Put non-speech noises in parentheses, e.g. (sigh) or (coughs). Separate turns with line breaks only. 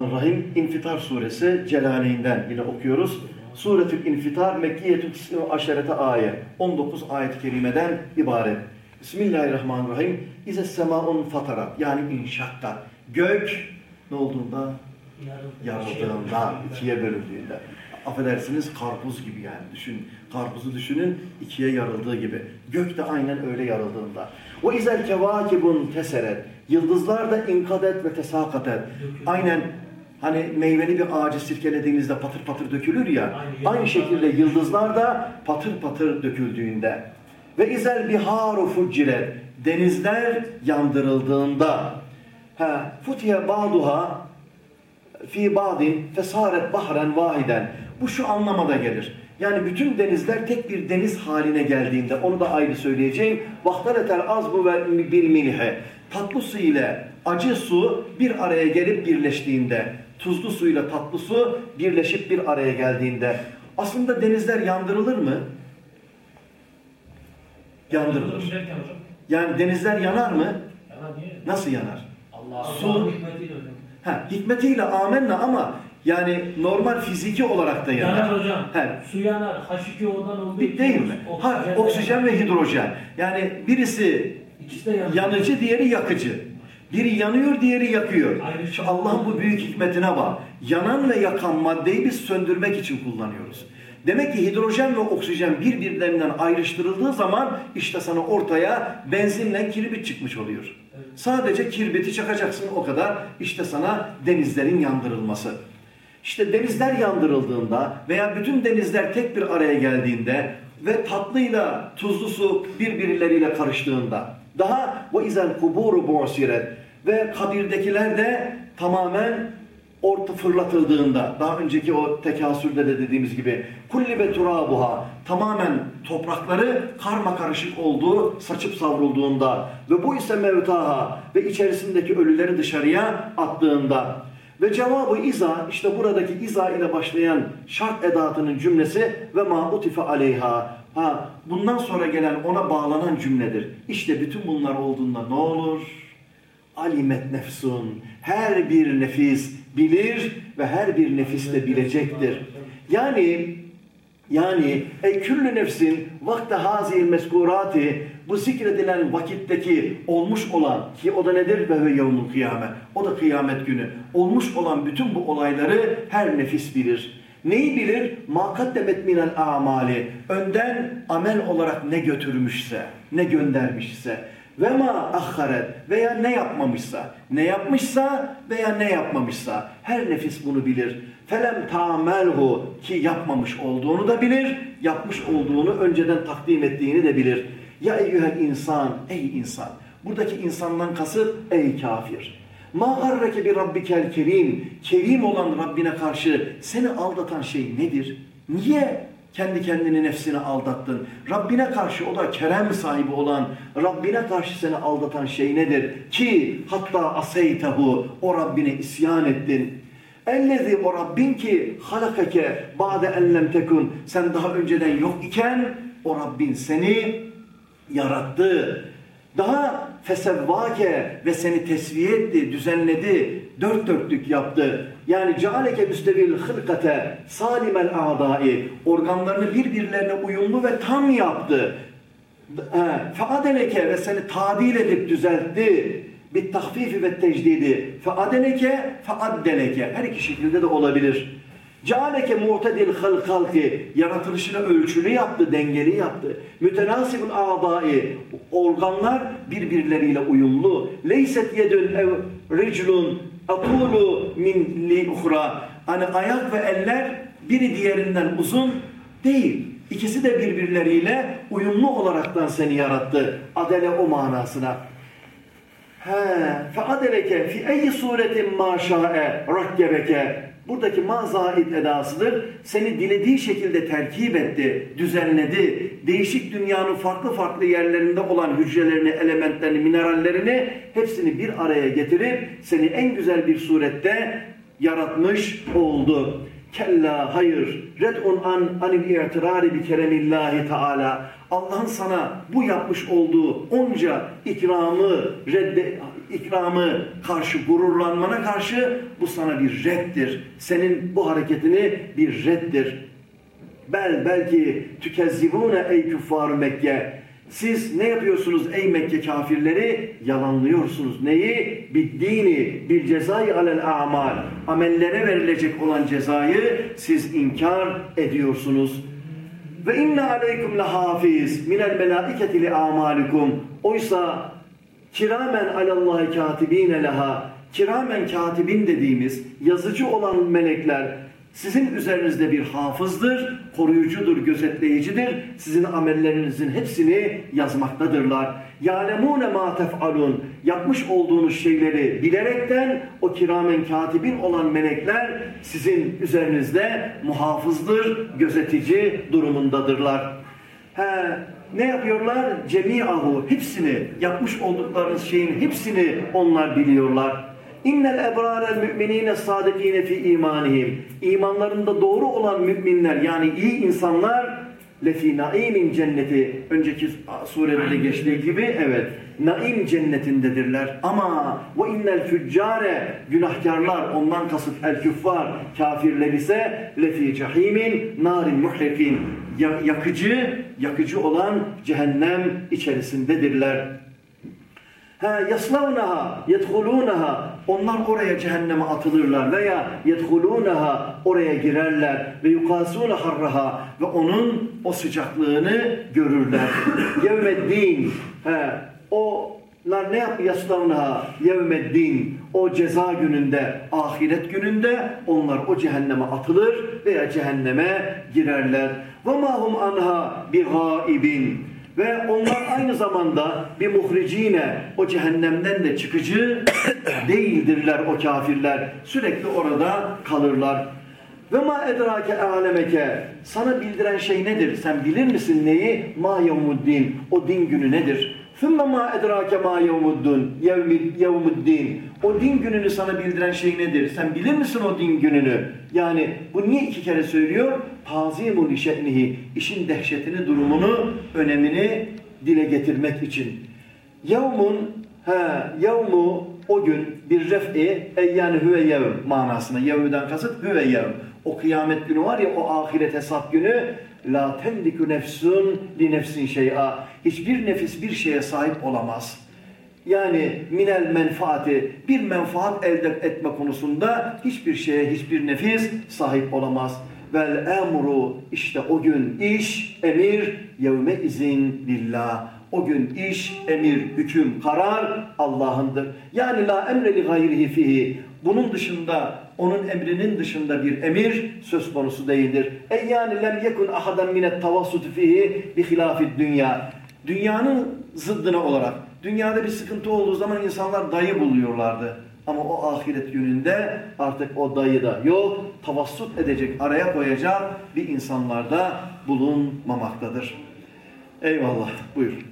Rahim İnfitar suresi Celaleyn'den yine okuyoruz. Suretül İnfitar Mekkiyetül aşerete ayet. 19 ayet-i kerimeden ibaret. Bismillahirrahmanirrahim. İze semaun fatara yani inşatta. Gök ne olduğunda? Yarıldığında, ikiye bölündüğünde. Affedersiniz karpuz gibi yani düşün. Karpuzu düşünün ikiye yarıldığı gibi. Gök de aynen öyle yarıldığında. O izel kevakibun teseret. Yıldızlar da inkadet ve tesakatet. Aynen Hani meyveli bir ağacı sirkelediğinizde patır patır dökülür ya. Aynı, şekilde yıldızlar da patır patır döküldüğünde. Ve izel biharu fucciret. Denizler yandırıldığında. Ha, futiye ba'duha fi ba'din fesaret bahren vahiden. Bu şu anlamada gelir. Yani bütün denizler tek bir deniz haline geldiğinde onu da ayrı söyleyeceğim. Vahtaletel azbu ve bil milhe. Tatlı su ile acı su bir araya gelip birleştiğinde tuzlu suyla tatlı su birleşip bir araya geldiğinde aslında denizler yandırılır mı? Yandırılır. Yani denizler yanar mı? Nasıl yanar? Su, ha, hikmetiyle amenna ama yani normal fiziki olarak da yanar.
Yanar hocam.
He,
Su yanar. H2O'dan olduğu
bir değil mi? Ha, oksijen ve hidrojen. Yani birisi
İkisi de
yanıcı, diğeri yakıcı. Biri yanıyor, diğeri yakıyor.
Ayrı
Şu
şey.
Allah'ın bu büyük hikmetine bak. Yanan ve yakan maddeyi biz söndürmek için kullanıyoruz. Demek ki hidrojen ve oksijen birbirlerinden ayrıştırıldığı zaman işte sana ortaya benzinle kirbit çıkmış oluyor. Sadece kirbiti çakacaksın o kadar. İşte sana denizlerin yandırılması. İşte denizler yandırıldığında veya bütün denizler tek bir araya geldiğinde ve tatlıyla tuzlu su birbirleriyle karıştığında daha bu izel kuburu bu'siret ve kabirdekiler de tamamen orta fırlatıldığında daha önceki o tekasürde de dediğimiz gibi kulli ve turabuha tamamen toprakları karma karışık olduğu saçıp savrulduğunda ve bu ise mevtaha ve içerisindeki ölüleri dışarıya attığında. Ve cevabı iza işte buradaki iza ile başlayan şart edatının cümlesi ve ma aleyha ha bundan sonra gelen ona bağlanan cümledir. İşte bütün bunlar olduğunda ne olur? Alimet nefsun her bir nefis bilir ve her bir nefis de bilecektir. Yani yani ey küllü nefsin vakte hazil meskurati bu zikredilen vakitteki olmuş olan ki o da nedir? Ve ve yevmul kıyamet. O da kıyamet günü. Olmuş olan bütün bu olayları her nefis bilir. Neyi bilir? Ma kaddemet minel amali. Önden amel olarak ne götürmüşse, ne göndermişse. Ve ma ahharet veya ne yapmamışsa, ne yapmışsa veya ne yapmamışsa her nefis bunu bilir. Felem tamelhu ki yapmamış olduğunu da bilir, yapmış olduğunu önceden takdim ettiğini de bilir. Ya eyyühel insan, ey insan. Buradaki insandan kasıt ey kafir. Ma garreke bi rabbikel kerim. Kerim olan Rabbine karşı seni aldatan şey nedir? Niye kendi kendini nefsine aldattın? Rabbine karşı o da kerem sahibi olan Rabbine karşı seni aldatan şey nedir? Ki hatta aseytehu o Rabbine isyan ettin. Ellezi o Rabbin ki halakake ba'de ellem tekun sen daha önceden yok iken o Rabbin seni yarattı. Daha fesevvake ve seni tesviye etti, düzenledi, dört dörtlük yaptı. Yani cealeke müstevil hılkate salimel a'dai organlarını birbirlerine uyumlu ve tam yaptı. Feadeleke ve seni tadil edip düzeltti. Bir tahfifi ve tecdidi. Feadeleke feaddeleke. Her iki şekilde de olabilir. Cealeke mu'tedil halki yaratılışını ölçülü yaptı, dengeli yaptı. Mütenasibun a'dai organlar birbirleriyle uyumlu. Leyset yedün ev riclun atulu min li uhra. Hani ayak ve eller biri diğerinden uzun değil. İkisi de birbirleriyle uyumlu olaraktan seni yarattı. Adele o manasına. He, fe adeleke fi eyyi suretin ma şa'e rakkebeke Buradaki ma zahid edasıdır. Seni dilediği şekilde terkip etti, düzenledi. Değişik dünyanın farklı farklı yerlerinde olan hücrelerini, elementlerini, minerallerini hepsini bir araya getirip seni en güzel bir surette yaratmış oldu. Kella hayır. Red'un an anil i'tirari bi keremillahi teala. Allah'ın sana bu yapmış olduğu onca ikramı redde, ikramı karşı, gururlanmana karşı bu sana bir reddir. Senin bu hareketini bir reddir. Bel belki tükezzibune ey küffar Mekke. Siz ne yapıyorsunuz ey Mekke kafirleri? Yalanlıyorsunuz. Neyi? Biddini, bil cezayı alel amal. Amellere verilecek olan cezayı siz inkar ediyorsunuz. Ve inne aleyküm lehafiz minel melaiketi li amalikum. Oysa kiramen alallahi katibine leha. Kiramen katibin dediğimiz yazıcı olan melekler sizin üzerinizde bir hafızdır, koruyucudur, gözetleyicidir. Sizin amellerinizin hepsini yazmaktadırlar. Yâlemûne mâ tef'alun. Yapmış olduğunuz şeyleri bilerekten o kiramen katibin olan melekler sizin üzerinizde muhafızdır, gözetici durumundadırlar. He, ne yapıyorlar? Cemi'ahu, hepsini, yapmış olduklarınız şeyin hepsini onlar biliyorlar. İnnel ebrarel müminine sadikine fi imanihim. İmanlarında doğru olan müminler yani iyi insanlar lefi naimin cenneti. Önceki surede de geçtiği gibi evet naim cennetindedirler. Ama ve innel füccare günahkarlar ondan kasıt el küffar kafirler ise lefi cehimin narin muhrikin yakıcı yakıcı olan cehennem içerisindedirler. Ha yaslavnaha, yedhulunaha. Onlar oraya cehenneme atılırlar veya yedhulunaha oraya girerler ve yukasuna harraha ve onun o sıcaklığını görürler. Yevmeddin. Ha onlar ne yap yaslavnaha yevmeddin. O ceza gününde, ahiret gününde onlar o cehenneme atılır veya cehenneme girerler. Ve mahum anha bi gaibin. Ve onlar aynı zamanda bir muhricine o cehennemden de çıkıcı (coughs) değildirler o kafirler. Sürekli orada kalırlar. Ve ma edrake alemeke sana bildiren şey nedir? Sen bilir misin neyi? Ma yevmuddin. O din günü nedir? ثُمَّ مَا اَدْرَاكَ مَا يَوْمُدُّنْ يَوْمُدِّينَ O din gününü sana bildiren şey nedir? Sen bilir misin o din gününü? Yani bu niye iki kere söylüyor? تَعْزِيمُ لِشَأْنِهِ İşin dehşetini, durumunu, önemini dile getirmek için. Yevmun, he, yevmu o gün bir ref'i e yani hüve yevm manasına. Yevmüden kasıt hüve yevm. O kıyamet günü var ya o ahiret hesap günü La temliku nefsun li nefsin şey'a. Hiçbir nefis bir şeye sahip olamaz. Yani minel menfaati bir menfaat elde etme konusunda hiçbir şeye hiçbir nefis sahip olamaz. Vel emru işte o gün iş, emir yevme izin lillah. O gün iş, emir, hüküm, karar Allah'ındır. Yani la emre li gayrihi fihi. Bunun dışında, onun emrinin dışında bir emir söz konusu değildir. E yani lem yekun ahadan minet tavassut fihi bi hilafid dünya. Dünyanın zıddına olarak. Dünyada bir sıkıntı olduğu zaman insanlar dayı buluyorlardı. Ama o ahiret gününde artık o dayı da yok. Tavassut edecek, araya koyacak bir insanlarda bulunmamaktadır. Eyvallah. Buyur.